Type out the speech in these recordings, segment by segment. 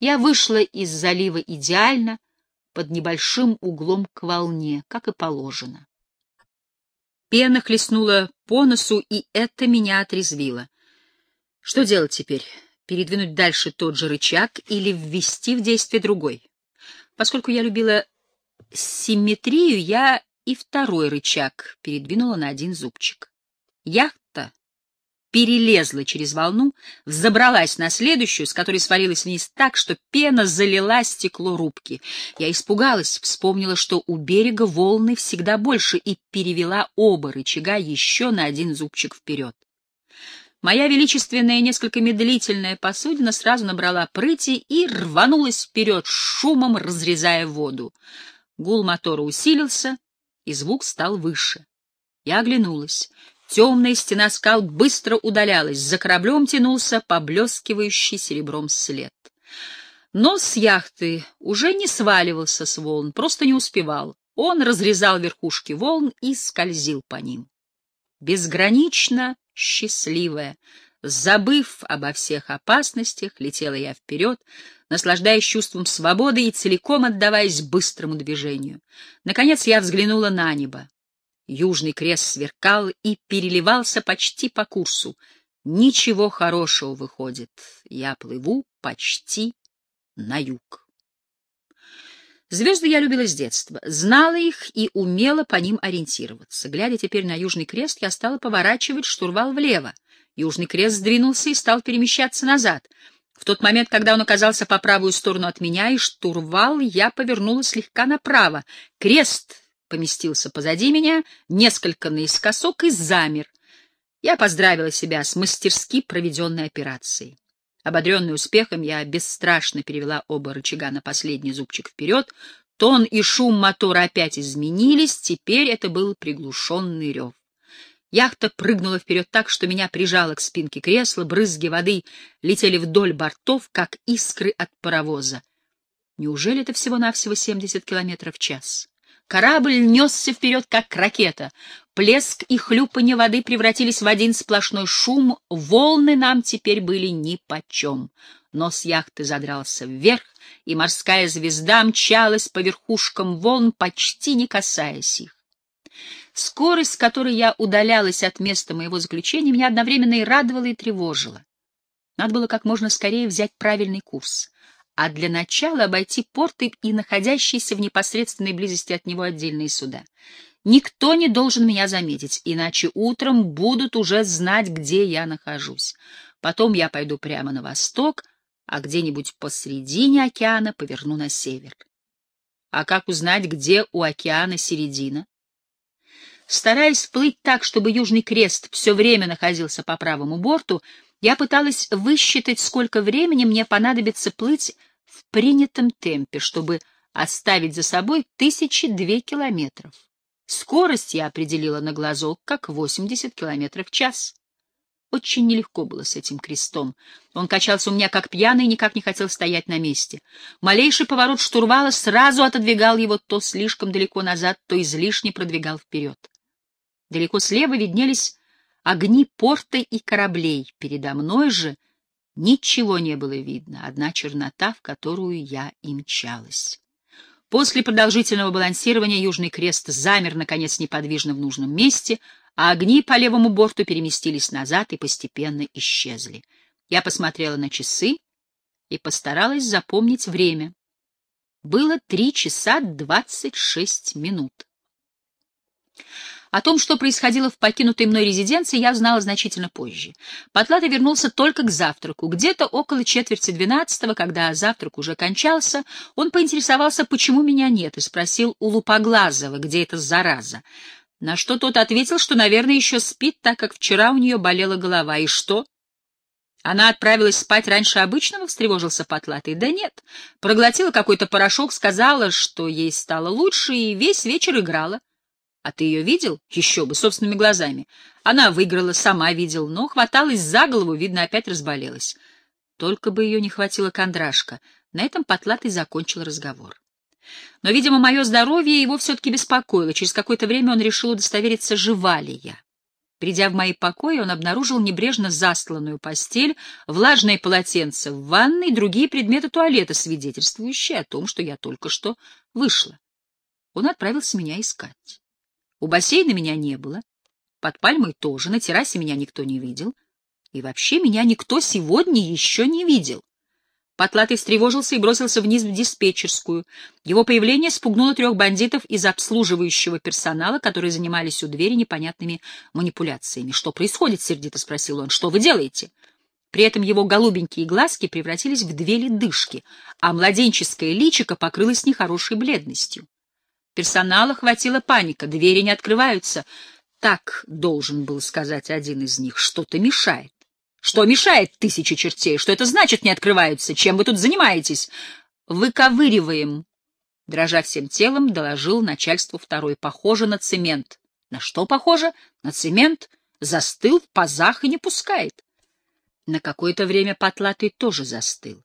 Я вышла из залива идеально, под небольшим углом к волне, как и положено. Пена хлестнула по носу, и это меня отрезвило. Что делать теперь? Передвинуть дальше тот же рычаг или ввести в действие другой? Поскольку я любила симметрию, я и второй рычаг передвинула на один зубчик. Яхта перелезла через волну, взобралась на следующую, с которой свалилась вниз так, что пена залила стекло рубки. Я испугалась, вспомнила, что у берега волны всегда больше, и перевела оба рычага еще на один зубчик вперед. Моя величественная, несколько медлительная посудина сразу набрала прыти и рванулась вперед, шумом разрезая воду. Гул мотора усилился, и звук стал выше. Я оглянулась. Темная стена скал быстро удалялась, за кораблем тянулся поблескивающий серебром след. Нос яхты уже не сваливался с волн, просто не успевал. Он разрезал верхушки волн и скользил по ним. Безгранично счастливая, забыв обо всех опасностях, летела я вперед, наслаждаясь чувством свободы и целиком отдаваясь быстрому движению. Наконец я взглянула на небо. Южный крест сверкал и переливался почти по курсу. Ничего хорошего выходит. Я плыву почти на юг. Звезды я любила с детства, знала их и умела по ним ориентироваться. Глядя теперь на Южный крест, я стала поворачивать штурвал влево. Южный крест сдвинулся и стал перемещаться назад — в тот момент, когда он оказался по правую сторону от меня и штурвал, я повернула слегка направо. Крест поместился позади меня, несколько наискосок и замер. Я поздравила себя с мастерски проведенной операцией. Ободренный успехом, я бесстрашно перевела оба рычага на последний зубчик вперед. Тон и шум мотора опять изменились, теперь это был приглушенный рев. Яхта прыгнула вперед так, что меня прижало к спинке кресла, брызги воды летели вдоль бортов, как искры от паровоза. Неужели это всего-навсего 70 километров в час? Корабль несся вперед, как ракета. Плеск и хлюпанье воды превратились в один сплошной шум, волны нам теперь были нипочем. Нос яхты задрался вверх, и морская звезда мчалась по верхушкам волн, почти не касаясь их. Скорость, с которой я удалялась от места моего заключения, меня одновременно и радовала, и тревожила. Надо было как можно скорее взять правильный курс, а для начала обойти порты и находящиеся в непосредственной близости от него отдельные суда. Никто не должен меня заметить, иначе утром будут уже знать, где я нахожусь. Потом я пойду прямо на восток, а где-нибудь посредине океана поверну на север. А как узнать, где у океана середина? Стараясь плыть так, чтобы Южный Крест все время находился по правому борту, я пыталась высчитать, сколько времени мне понадобится плыть в принятом темпе, чтобы оставить за собой тысячи две километров. Скорость я определила на глазок как 80 километров в час. Очень нелегко было с этим крестом. Он качался у меня как пьяный и никак не хотел стоять на месте. Малейший поворот штурвала сразу отодвигал его то слишком далеко назад, то излишне продвигал вперед. Далеко слева виднелись огни порта и кораблей. Передо мной же ничего не было видно, одна чернота, в которую я и мчалась. После продолжительного балансирования Южный Крест замер, наконец, неподвижно в нужном месте, а огни по левому борту переместились назад и постепенно исчезли. Я посмотрела на часы и постаралась запомнить время. Было три часа двадцать шесть минут. О том, что происходило в покинутой мной резиденции, я знала значительно позже. Потлата вернулся только к завтраку. Где-то около четверти двенадцатого, когда завтрак уже кончался, он поинтересовался, почему меня нет, и спросил у Лупоглазого, где эта зараза. На что тот ответил, что, наверное, еще спит, так как вчера у нее болела голова. И что? Она отправилась спать раньше обычного, встревожился Потлатый. Да нет, проглотила какой-то порошок, сказала, что ей стало лучше, и весь вечер играла. А ты ее видел? Еще бы, собственными глазами. Она выиграла, сама видел, но хваталась за голову, видно, опять разболелась. Только бы ее не хватило кондрашка. На этом Потлатый закончил разговор. Но, видимо, мое здоровье его все-таки беспокоило. Через какое-то время он решил удостовериться, жива ли я. Придя в мои покои, он обнаружил небрежно застланную постель, влажные полотенца в ванной другие предметы туалета, свидетельствующие о том, что я только что вышла. Он отправился меня искать. У бассейна меня не было, под пальмой тоже, на террасе меня никто не видел, и вообще меня никто сегодня еще не видел. Потлатый встревожился и бросился вниз в диспетчерскую. Его появление спугнуло трех бандитов из обслуживающего персонала, которые занимались у двери непонятными манипуляциями. «Что происходит?» — сердито спросил он. «Что вы делаете?» При этом его голубенькие глазки превратились в две ледышки, а младенческое личико покрылось нехорошей бледностью. Персонала хватила паника, двери не открываются. Так должен был сказать один из них. Что-то мешает. Что мешает тысячи чертей? Что это значит не открываются? Чем вы тут занимаетесь? Выковыриваем. Дрожа всем телом, доложил начальству второй. Похоже на цемент. На что похоже? На цемент. Застыл в пазах и не пускает. На какое-то время потлатый тоже застыл.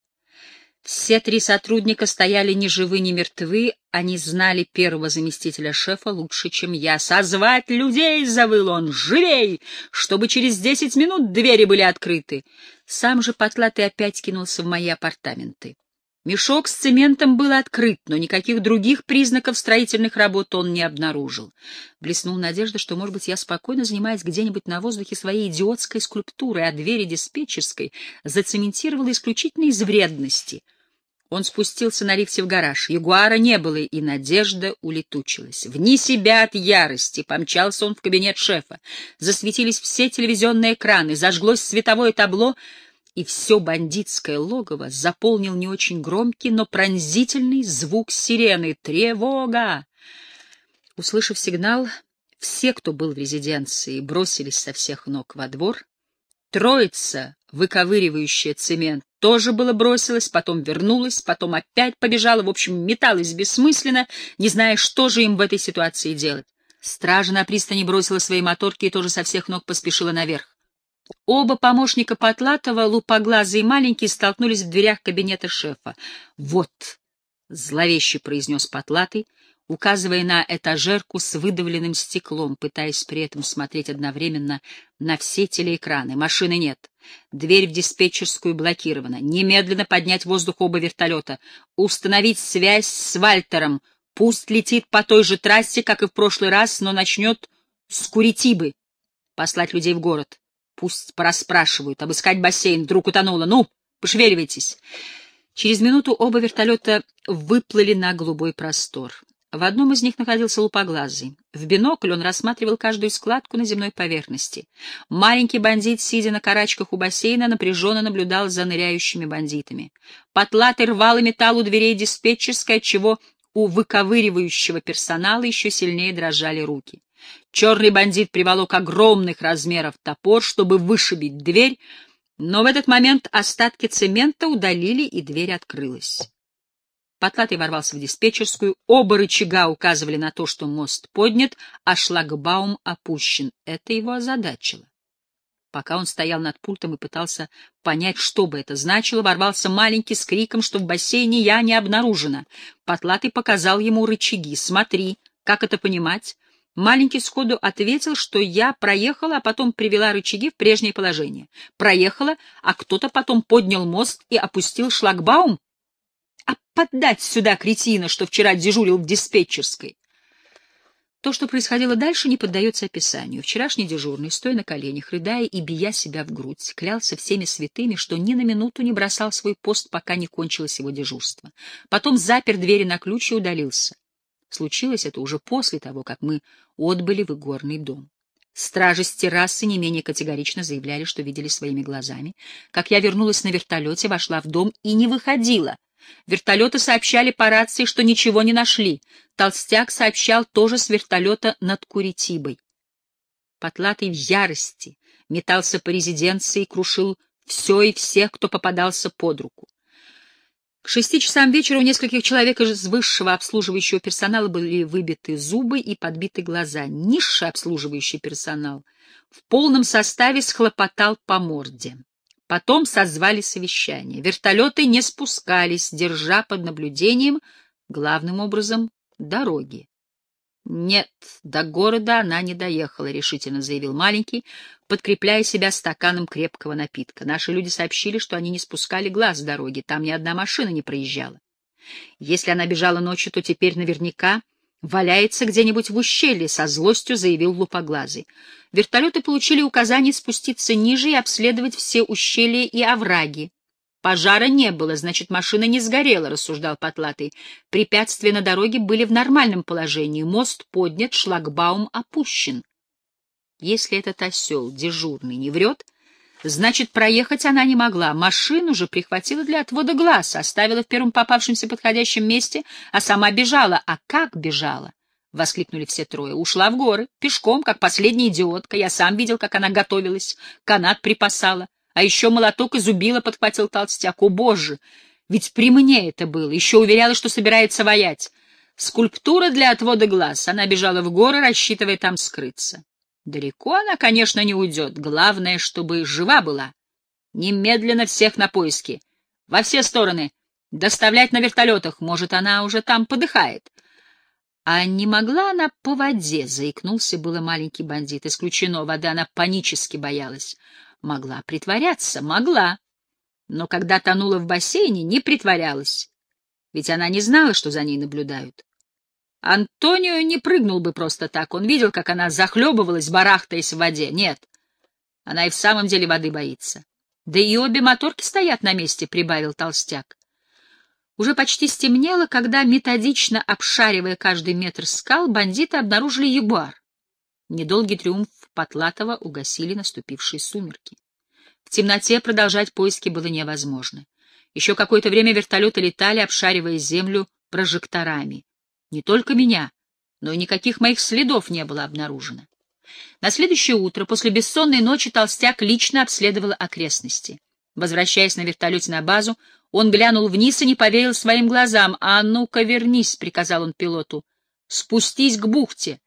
Все три сотрудника стояли ни живы, ни мертвы, они знали первого заместителя шефа лучше, чем я. «Созвать людей!» — завыл он. «Живей! Чтобы через десять минут двери были открыты!» Сам же потлатый опять кинулся в мои апартаменты. Мешок с цементом был открыт, но никаких других признаков строительных работ он не обнаружил. Блеснула надежда, что, может быть, я спокойно занимаюсь где-нибудь на воздухе своей идиотской скульптурой, а двери диспетчерской зацементировала исключительно из вредности — он спустился на лифте в гараж. Ягуара не было, и надежда улетучилась. Вне себя от ярости помчался он в кабинет шефа. Засветились все телевизионные экраны, зажглось световое табло, и все бандитское логово заполнил не очень громкий, но пронзительный звук сирены. «Тревога!» Услышав сигнал, все, кто был в резиденции, бросились со всех ног во двор. Троица, выковыривающая цемент, тоже было бросилась, потом вернулась, потом опять побежала, в общем, металась бессмысленно, не зная, что же им в этой ситуации делать. Стража на пристани бросила свои моторки и тоже со всех ног поспешила наверх. Оба помощника Потлатова, лупоглазый и маленький, столкнулись в дверях кабинета шефа. «Вот», — зловеще произнес Потлатый, указывая на этажерку с выдавленным стеклом, пытаясь при этом смотреть одновременно на все телеэкраны. Машины нет. Дверь в диспетчерскую блокирована. Немедленно поднять воздух оба вертолета. Установить связь с Вальтером. Пусть летит по той же трассе, как и в прошлый раз, но начнет с Куритибы. Послать людей в город. Пусть порасспрашивают. Обыскать бассейн. Вдруг утонуло. Ну, пошевеливайтесь. Через минуту оба вертолета выплыли на голубой простор. В одном из них находился лупоглазый. В бинокль он рассматривал каждую складку на земной поверхности. Маленький бандит, сидя на карачках у бассейна, напряженно наблюдал за ныряющими бандитами. Потлатый рвал и металл у дверей диспетчерской, отчего у выковыривающего персонала еще сильнее дрожали руки. Черный бандит приволок огромных размеров топор, чтобы вышибить дверь, но в этот момент остатки цемента удалили, и дверь открылась. Потлатый ворвался в диспетчерскую. Оба рычага указывали на то, что мост поднят, а шлагбаум опущен. Это его озадачило. Пока он стоял над пультом и пытался понять, что бы это значило, ворвался маленький с криком, что в бассейне я не обнаружена. Потлатый показал ему рычаги. «Смотри, как это понимать?» Маленький сходу ответил, что я проехала, а потом привела рычаги в прежнее положение. Проехала, а кто-то потом поднял мост и опустил шлагбаум? А поддать сюда кретина, что вчера дежурил в диспетчерской. То, что происходило дальше, не поддается описанию. Вчерашний дежурный, стоя на коленях, рыдая и бия себя в грудь, клялся всеми святыми, что ни на минуту не бросал свой пост, пока не кончилось его дежурство. Потом запер двери на ключ и удалился. Случилось это уже после того, как мы отбыли в игорный дом. Стражи с террасы не менее категорично заявляли, что видели своими глазами, как я вернулась на вертолете, вошла в дом и не выходила, Вертолеты сообщали по рации, что ничего не нашли. Толстяк сообщал тоже с вертолета над Куритибой. Потлатый в ярости метался по резиденции и крушил все и всех, кто попадался под руку. К шести часам вечера у нескольких человек из высшего обслуживающего персонала были выбиты зубы и подбиты глаза. Низший обслуживающий персонал в полном составе схлопотал по морде. Потом созвали совещание. Вертолеты не спускались, держа под наблюдением, главным образом, дороги. «Нет, до города она не доехала», — решительно заявил маленький, подкрепляя себя стаканом крепкого напитка. «Наши люди сообщили, что они не спускали глаз с дороги, там ни одна машина не проезжала. Если она бежала ночью, то теперь наверняка валяется где-нибудь в ущелье», — со злостью заявил Лупоглазый. Вертолеты получили указание спуститься ниже и обследовать все ущелья и овраги. Пожара не было, значит, машина не сгорела, рассуждал Потлатый. Препятствия на дороге были в нормальном положении, мост поднят, шлагбаум опущен. Если этот осел дежурный не врет, значит, проехать она не могла. Машину же прихватила для отвода глаз, оставила в первом попавшемся подходящем месте, а сама бежала. А как бежала? — воскликнули все трое. Ушла в горы, пешком, как последняя идиотка. Я сам видел, как она готовилась, канат припасала. А еще молоток изубила, подхватил толстяк. О, боже! Ведь при мне это было. Еще уверяла, что собирается воять. Скульптура для отвода глаз. Она бежала в горы, рассчитывая там скрыться. Далеко она, конечно, не уйдет. Главное, чтобы жива была. Немедленно всех на поиски. Во все стороны. Доставлять на вертолетах. Может, она уже там подыхает. А не могла она по воде, заикнулся было маленький бандит. Исключено, вода она панически боялась. Могла притворяться, могла. Но когда тонула в бассейне, не притворялась. Ведь она не знала, что за ней наблюдают. Антонио не прыгнул бы просто так. Он видел, как она захлебывалась, барахтаясь в воде. Нет, она и в самом деле воды боится. Да и обе моторки стоят на месте, — прибавил толстяк. Уже почти стемнело, когда, методично обшаривая каждый метр скал, бандиты обнаружили ягуар. Недолгий триумф Потлатова угасили наступившие сумерки. В темноте продолжать поиски было невозможно. Еще какое-то время вертолеты летали, обшаривая землю прожекторами. Не только меня, но и никаких моих следов не было обнаружено. На следующее утро, после бессонной ночи, Толстяк лично обследовал окрестности. Возвращаясь на вертолете на базу, он глянул вниз и не поверил своим глазам. «А ну-ка вернись», — приказал он пилоту. «Спустись к бухте.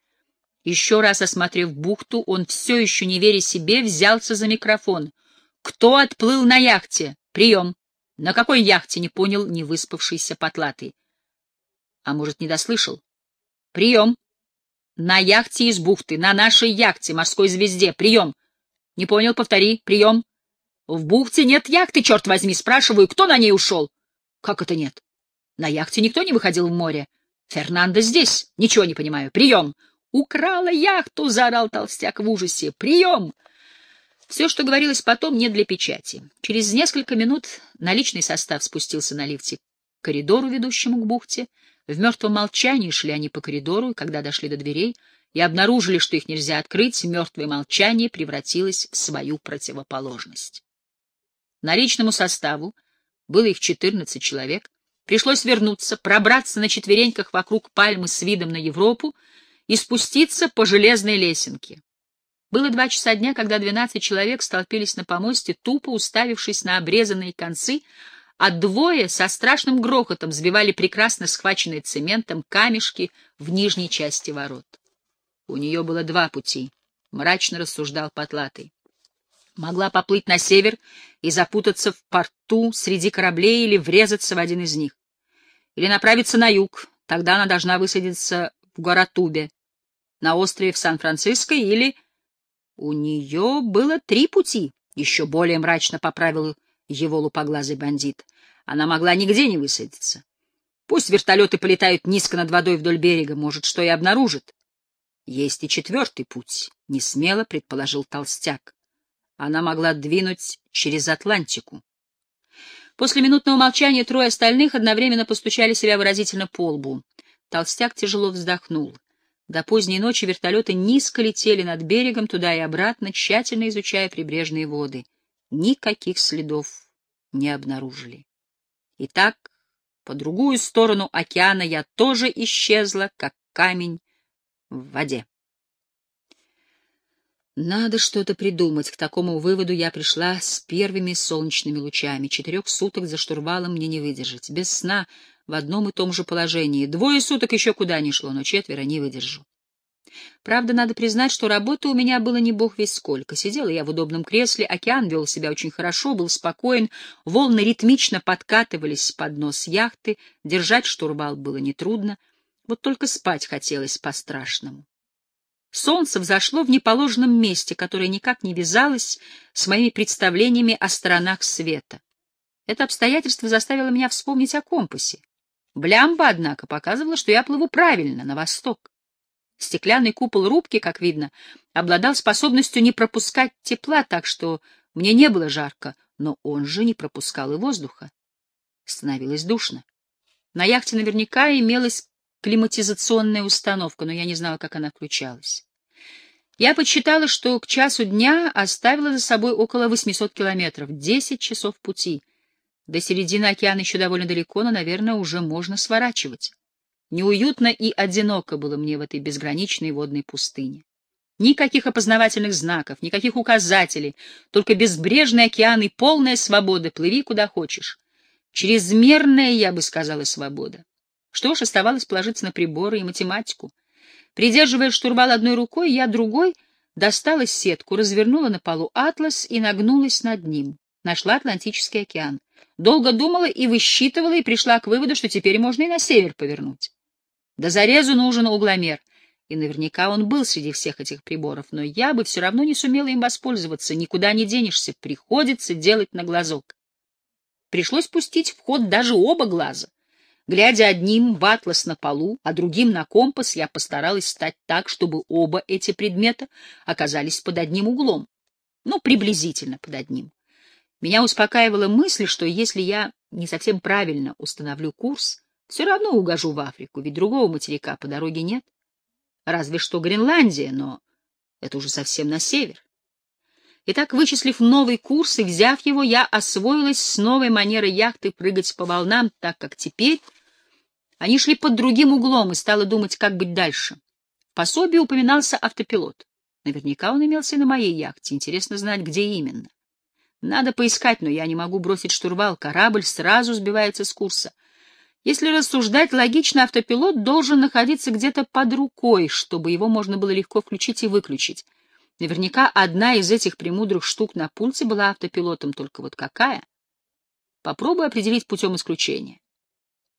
Еще раз осмотрев бухту, он все еще не веря себе, взялся за микрофон. «Кто отплыл на яхте? Прием!» «На какой яхте?» — не понял невыспавшийся потлатый. «А может, не дослышал?» «Прием!» «На яхте из бухты, на нашей яхте, морской звезде. Прием!» «Не понял, повтори. Прием!» «В бухте нет яхты, черт возьми!» Спрашиваю, кто на ней ушел? «Как это нет?» «На яхте никто не выходил в море. Фернандо здесь. Ничего не понимаю. Прием!» «Украла яхту!» — заорал толстяк в ужасе. «Прием!» Все, что говорилось потом, не для печати. Через несколько минут наличный состав спустился на лифте к коридору, ведущему к бухте. В мертвом молчании шли они по коридору, и когда дошли до дверей и обнаружили, что их нельзя открыть, мертвое молчание превратилось в свою противоположность. Наличному составу, было их четырнадцать человек, пришлось вернуться, пробраться на четвереньках вокруг пальмы с видом на Европу, и спуститься по железной лесенке. Было два часа дня, когда двенадцать человек столпились на помосте, тупо уставившись на обрезанные концы, а двое со страшным грохотом сбивали прекрасно схваченные цементом камешки в нижней части ворот. У нее было два пути, — мрачно рассуждал Потлатый. Могла поплыть на север и запутаться в порту среди кораблей или врезаться в один из них. Или направиться на юг, тогда она должна высадиться в Горатубе, на острове в Сан-Франциско или... У нее было три пути, еще более мрачно поправил его лупоглазый бандит. Она могла нигде не высадиться. Пусть вертолеты полетают низко над водой вдоль берега, может, что и обнаружат. Есть и четвертый путь, — несмело предположил толстяк. Она могла двинуть через Атлантику. После минутного молчания трое остальных одновременно постучали себя выразительно по лбу. Толстяк тяжело вздохнул. До поздней ночи вертолеты низко летели над берегом туда и обратно, тщательно изучая прибрежные воды. Никаких следов не обнаружили. Итак, по другую сторону океана я тоже исчезла, как камень в воде. Надо что-то придумать. К такому выводу я пришла с первыми солнечными лучами. Четырех суток за штурвалом мне не выдержать. Без сна в одном и том же положении. Двое суток еще куда ни шло, но четверо не выдержу. Правда, надо признать, что работы у меня было не бог весь сколько. Сидела я в удобном кресле, океан вел себя очень хорошо, был спокоен, волны ритмично подкатывались под нос яхты, держать штурвал было нетрудно. Вот только спать хотелось по-страшному. Солнце взошло в неположенном месте, которое никак не вязалось с моими представлениями о сторонах света. Это обстоятельство заставило меня вспомнить о компасе. Блямба, однако, показывала, что я плыву правильно, на восток. Стеклянный купол рубки, как видно, обладал способностью не пропускать тепла, так что мне не было жарко, но он же не пропускал и воздуха. Становилось душно. На яхте наверняка имелась климатизационная установка, но я не знала, как она включалась. Я подсчитала, что к часу дня оставила за собой около 800 километров, 10 часов пути. До середины океана еще довольно далеко, но, наверное, уже можно сворачивать. Неуютно и одиноко было мне в этой безграничной водной пустыне. Никаких опознавательных знаков, никаких указателей, только безбрежный океан и полная свобода, плыви куда хочешь. Чрезмерная, я бы сказала, свобода. Что ж, оставалось положиться на приборы и математику. Придерживая штурвал одной рукой, я другой достала сетку, развернула на полу атлас и нагнулась над ним. Нашла Атлантический океан. Долго думала и высчитывала, и пришла к выводу, что теперь можно и на север повернуть. До зарезу нужен угломер, и наверняка он был среди всех этих приборов, но я бы все равно не сумела им воспользоваться, никуда не денешься, приходится делать на глазок. Пришлось пустить в ход даже оба глаза. Глядя одним в атлас на полу, а другим на компас, я постаралась стать так, чтобы оба эти предмета оказались под одним углом. Ну, приблизительно под одним. Меня успокаивала мысль, что если я не совсем правильно установлю курс, все равно угожу в Африку, ведь другого материка по дороге нет. Разве что Гренландия, но это уже совсем на север. Итак, вычислив новый курс и взяв его, я освоилась с новой манерой яхты прыгать по волнам, так как теперь они шли под другим углом и стала думать, как быть дальше. В пособии упоминался автопилот. Наверняка он имелся и на моей яхте. Интересно знать, где именно. Надо поискать, но я не могу бросить штурвал. Корабль сразу сбивается с курса. Если рассуждать логично, автопилот должен находиться где-то под рукой, чтобы его можно было легко включить и выключить. Наверняка одна из этих премудрых штук на пульте была автопилотом, только вот какая? Попробую определить путем исключения.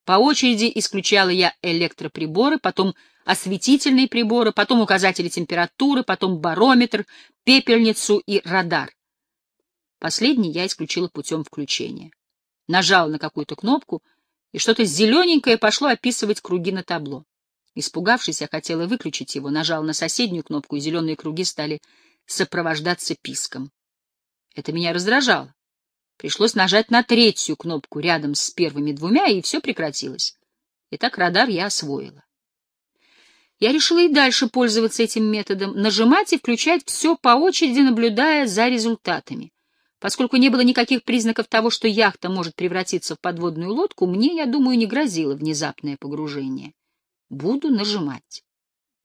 По очереди исключала я электроприборы, потом осветительные приборы, потом указатели температуры, потом барометр, пепельницу и радар. Последний я исключила путем включения. Нажала на какую-то кнопку — и что-то зелененькое пошло описывать круги на табло. Испугавшись, я хотела выключить его, нажал на соседнюю кнопку, и зеленые круги стали сопровождаться писком. Это меня раздражало. Пришлось нажать на третью кнопку рядом с первыми двумя, и все прекратилось. Итак, радар я освоила. Я решила и дальше пользоваться этим методом, нажимать и включать все по очереди, наблюдая за результатами. Поскольку не было никаких признаков того, что яхта может превратиться в подводную лодку, мне, я думаю, не грозило внезапное погружение. Буду нажимать.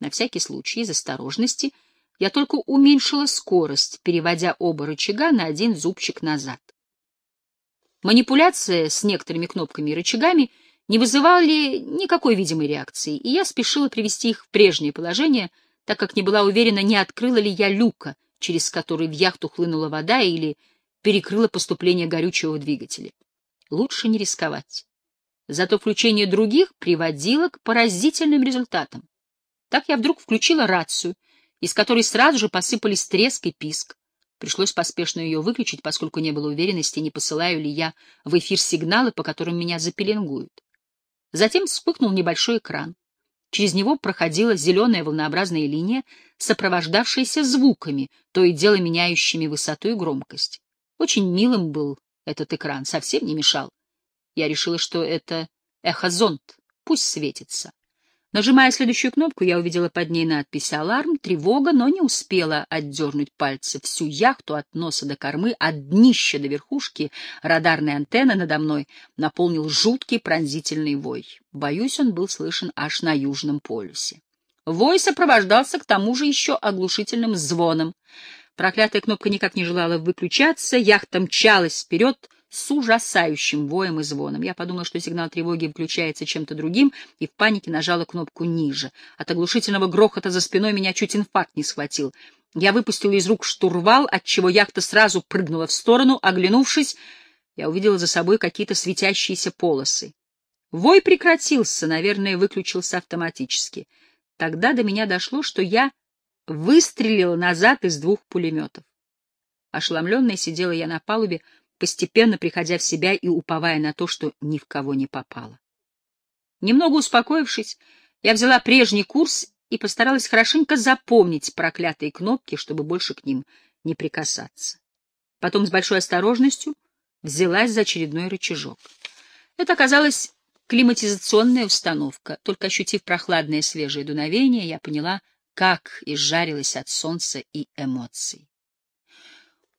На всякий случай, из осторожности, я только уменьшила скорость, переводя оба рычага на один зубчик назад. Манипуляция с некоторыми кнопками и рычагами не вызывали никакой видимой реакции, и я спешила привести их в прежнее положение, так как не была уверена, не открыла ли я люка, через который в яхту хлынула вода, или перекрыло поступление горючего в двигатели. Лучше не рисковать. Зато включение других приводило к поразительным результатам. Так я вдруг включила рацию, из которой сразу же посыпались треск и писк. Пришлось поспешно ее выключить, поскольку не было уверенности, не посылаю ли я в эфир сигналы, по которым меня запеленгуют. Затем вспыхнул небольшой экран. Через него проходила зеленая волнообразная линия, сопровождавшаяся звуками, то и дело меняющими высоту и громкость. Очень милым был этот экран, совсем не мешал. Я решила, что это эхозонд, пусть светится. Нажимая следующую кнопку, я увидела под ней надпись «Аларм», «Тревога», но не успела отдернуть пальцы. Всю яхту от носа до кормы, от днища до верхушки, радарной антенны надо мной наполнил жуткий пронзительный вой. Боюсь, он был слышен аж на Южном полюсе. Вой сопровождался к тому же еще оглушительным звоном. Проклятая кнопка никак не желала выключаться, яхта мчалась вперед с ужасающим воем и звоном. Я подумала, что сигнал тревоги включается чем-то другим, и в панике нажала кнопку ниже. От оглушительного грохота за спиной меня чуть инфаркт не схватил. Я выпустила из рук штурвал, отчего яхта сразу прыгнула в сторону. Оглянувшись, я увидела за собой какие-то светящиеся полосы. Вой прекратился, наверное, выключился автоматически. Тогда до меня дошло, что я выстрелила назад из двух пулеметов. Ошеломленная сидела я на палубе, постепенно приходя в себя и уповая на то, что ни в кого не попало. Немного успокоившись, я взяла прежний курс и постаралась хорошенько запомнить проклятые кнопки, чтобы больше к ним не прикасаться. Потом с большой осторожностью взялась за очередной рычажок. Это оказалась климатизационная установка. Только ощутив прохладное свежее дуновение, я поняла, как изжарилась от солнца и эмоций.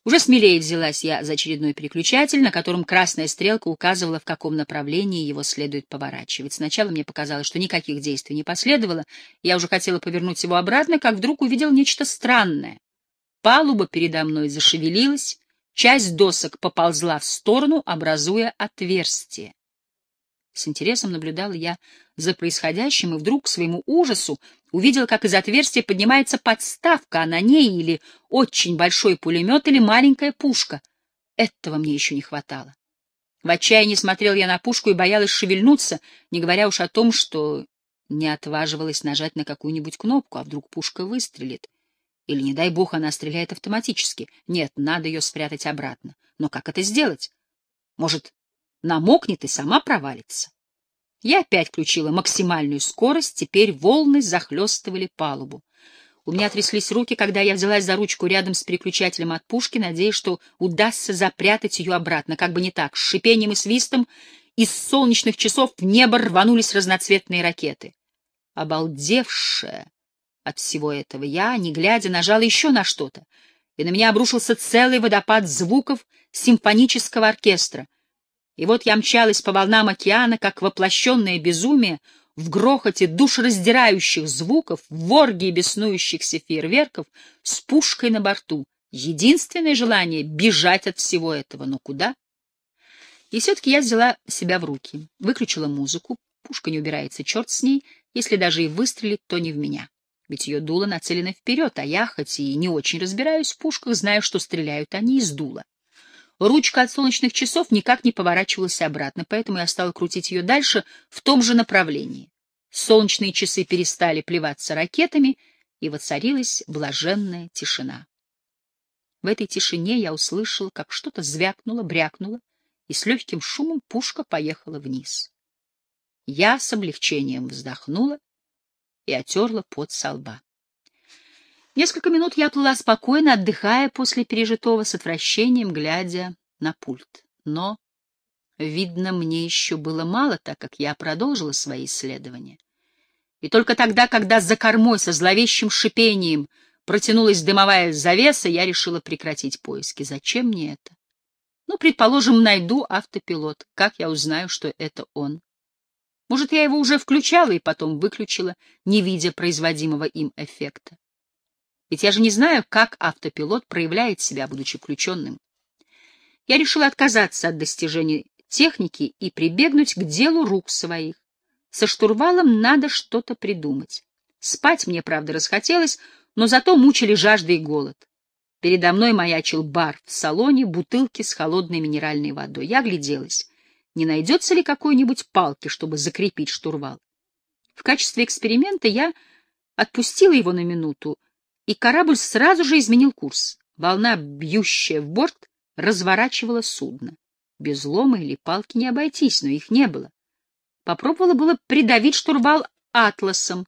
Уже смелее взялась я за очередной переключатель, на котором красная стрелка указывала, в каком направлении его следует поворачивать. Сначала мне показалось, что никаких действий не последовало, я уже хотела повернуть его обратно, как вдруг увидел нечто странное. Палуба передо мной зашевелилась, часть досок поползла в сторону, образуя отверстие. С интересом наблюдала я за происходящим и вдруг, к своему ужасу, увидела, как из отверстия поднимается подставка, а на ней или очень большой пулемет, или маленькая пушка. Этого мне еще не хватало. В отчаянии смотрел я на пушку и боялась шевельнуться, не говоря уж о том, что не отваживалась нажать на какую-нибудь кнопку, а вдруг пушка выстрелит. Или, не дай бог, она стреляет автоматически. Нет, надо ее спрятать обратно. Но как это сделать? Может, намокнет и сама провалится. Я опять включила максимальную скорость, теперь волны захлестывали палубу. У меня тряслись руки, когда я взялась за ручку рядом с переключателем от пушки, надеясь, что удастся запрятать ее обратно. Как бы не так, с шипением и свистом из солнечных часов в небо рванулись разноцветные ракеты. Обалдевшая от всего этого, я, не глядя, нажала еще на что-то, и на меня обрушился целый водопад звуков симфонического оркестра. И вот я мчалась по волнам океана, как воплощенное безумие, в грохоте душераздирающих звуков, в оргии беснующихся фейерверков, с пушкой на борту. Единственное желание — бежать от всего этого. Но куда? И все-таки я взяла себя в руки, выключила музыку. Пушка не убирается, черт с ней. Если даже и выстрелит, то не в меня. Ведь ее дуло нацелено вперед, а я, хоть и не очень разбираюсь в пушках, знаю, что стреляют они из дула. Ручка от солнечных часов никак не поворачивалась обратно, поэтому я стала крутить ее дальше в том же направлении. Солнечные часы перестали плеваться ракетами, и воцарилась блаженная тишина. В этой тишине я услышал, как что-то звякнуло, брякнуло, и с легким шумом пушка поехала вниз. Я с облегчением вздохнула и отерла пот со лба. Несколько минут я плыла спокойно, отдыхая после пережитого с отвращением, глядя на пульт. Но, видно, мне еще было мало, так как я продолжила свои исследования. И только тогда, когда за кормой со зловещим шипением протянулась дымовая завеса, я решила прекратить поиски. Зачем мне это? Ну, предположим, найду автопилот. Как я узнаю, что это он? Может, я его уже включала и потом выключила, не видя производимого им эффекта. Ведь я же не знаю, как автопилот проявляет себя, будучи включенным. Я решила отказаться от достижений техники и прибегнуть к делу рук своих. Со штурвалом надо что-то придумать. Спать мне, правда, расхотелось, но зато мучили жажда и голод. Передо мной маячил бар в салоне, бутылки с холодной минеральной водой. Я гляделась, не найдется ли какой-нибудь палки, чтобы закрепить штурвал. В качестве эксперимента я отпустила его на минуту, и корабль сразу же изменил курс. Волна, бьющая в борт, разворачивала судно. Без лома или палки не обойтись, но их не было. Попробовала было придавить штурвал атласом,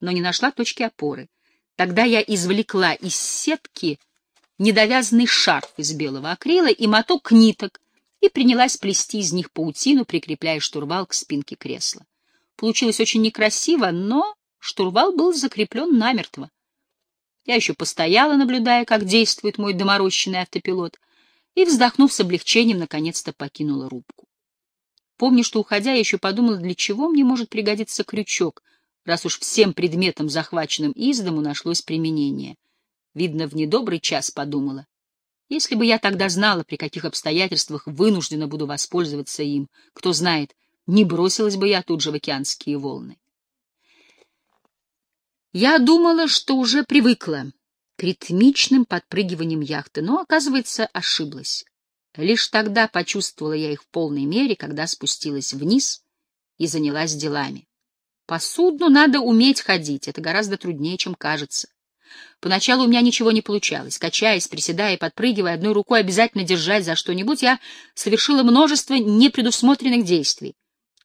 но не нашла точки опоры. Тогда я извлекла из сетки недовязанный шарф из белого акрила и моток ниток и принялась плести из них паутину, прикрепляя штурвал к спинке кресла. Получилось очень некрасиво, но штурвал был закреплен намертво. Я еще постояла, наблюдая, как действует мой доморощенный автопилот, и, вздохнув с облегчением, наконец-то покинула рубку. Помню, что, уходя, я еще подумала, для чего мне может пригодиться крючок, раз уж всем предметам, захваченным из дому, нашлось применение. Видно, в недобрый час подумала. Если бы я тогда знала, при каких обстоятельствах вынуждена буду воспользоваться им, кто знает, не бросилась бы я тут же в океанские волны. Я думала, что уже привыкла к ритмичным подпрыгиваниям яхты, но, оказывается, ошиблась. Лишь тогда почувствовала я их в полной мере, когда спустилась вниз и занялась делами. По судну надо уметь ходить, это гораздо труднее, чем кажется. Поначалу у меня ничего не получалось. Качаясь, приседая и подпрыгивая, одной рукой обязательно держать за что-нибудь, я совершила множество непредусмотренных действий.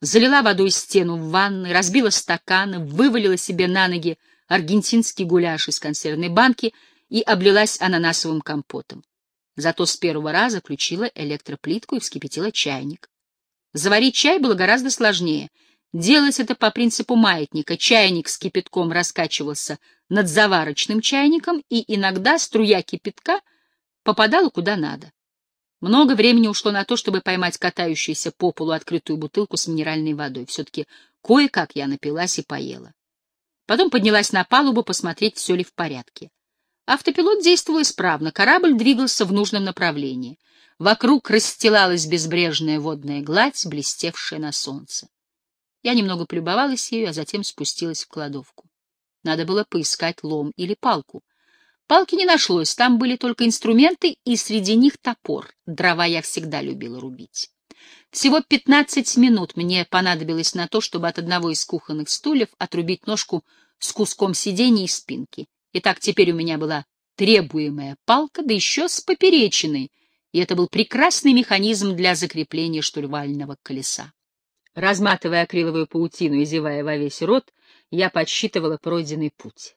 Залила водой стену в ванной, разбила стаканы, вывалила себе на ноги аргентинский гуляш из консервной банки и облилась ананасовым компотом. Зато с первого раза включила электроплитку и вскипятила чайник. Заварить чай было гораздо сложнее. Делалось это по принципу маятника. Чайник с кипятком раскачивался над заварочным чайником, и иногда струя кипятка попадала куда надо. Много времени ушло на то, чтобы поймать катающуюся по полу открытую бутылку с минеральной водой. Все-таки кое-как я напилась и поела. Потом поднялась на палубу посмотреть, все ли в порядке. Автопилот действовал исправно, корабль двигался в нужном направлении. Вокруг расстилалась безбрежная водная гладь, блестевшая на солнце. Я немного полюбовалась ею, а затем спустилась в кладовку. Надо было поискать лом или палку. Палки не нашлось, там были только инструменты, и среди них топор. Дрова я всегда любила рубить. Всего пятнадцать минут мне понадобилось на то, чтобы от одного из кухонных стульев отрубить ножку с куском сиденья и спинки. Итак, теперь у меня была требуемая палка, да еще с поперечиной, и это был прекрасный механизм для закрепления штурвального колеса. Разматывая акриловую паутину и зевая во весь рот, я подсчитывала пройденный путь.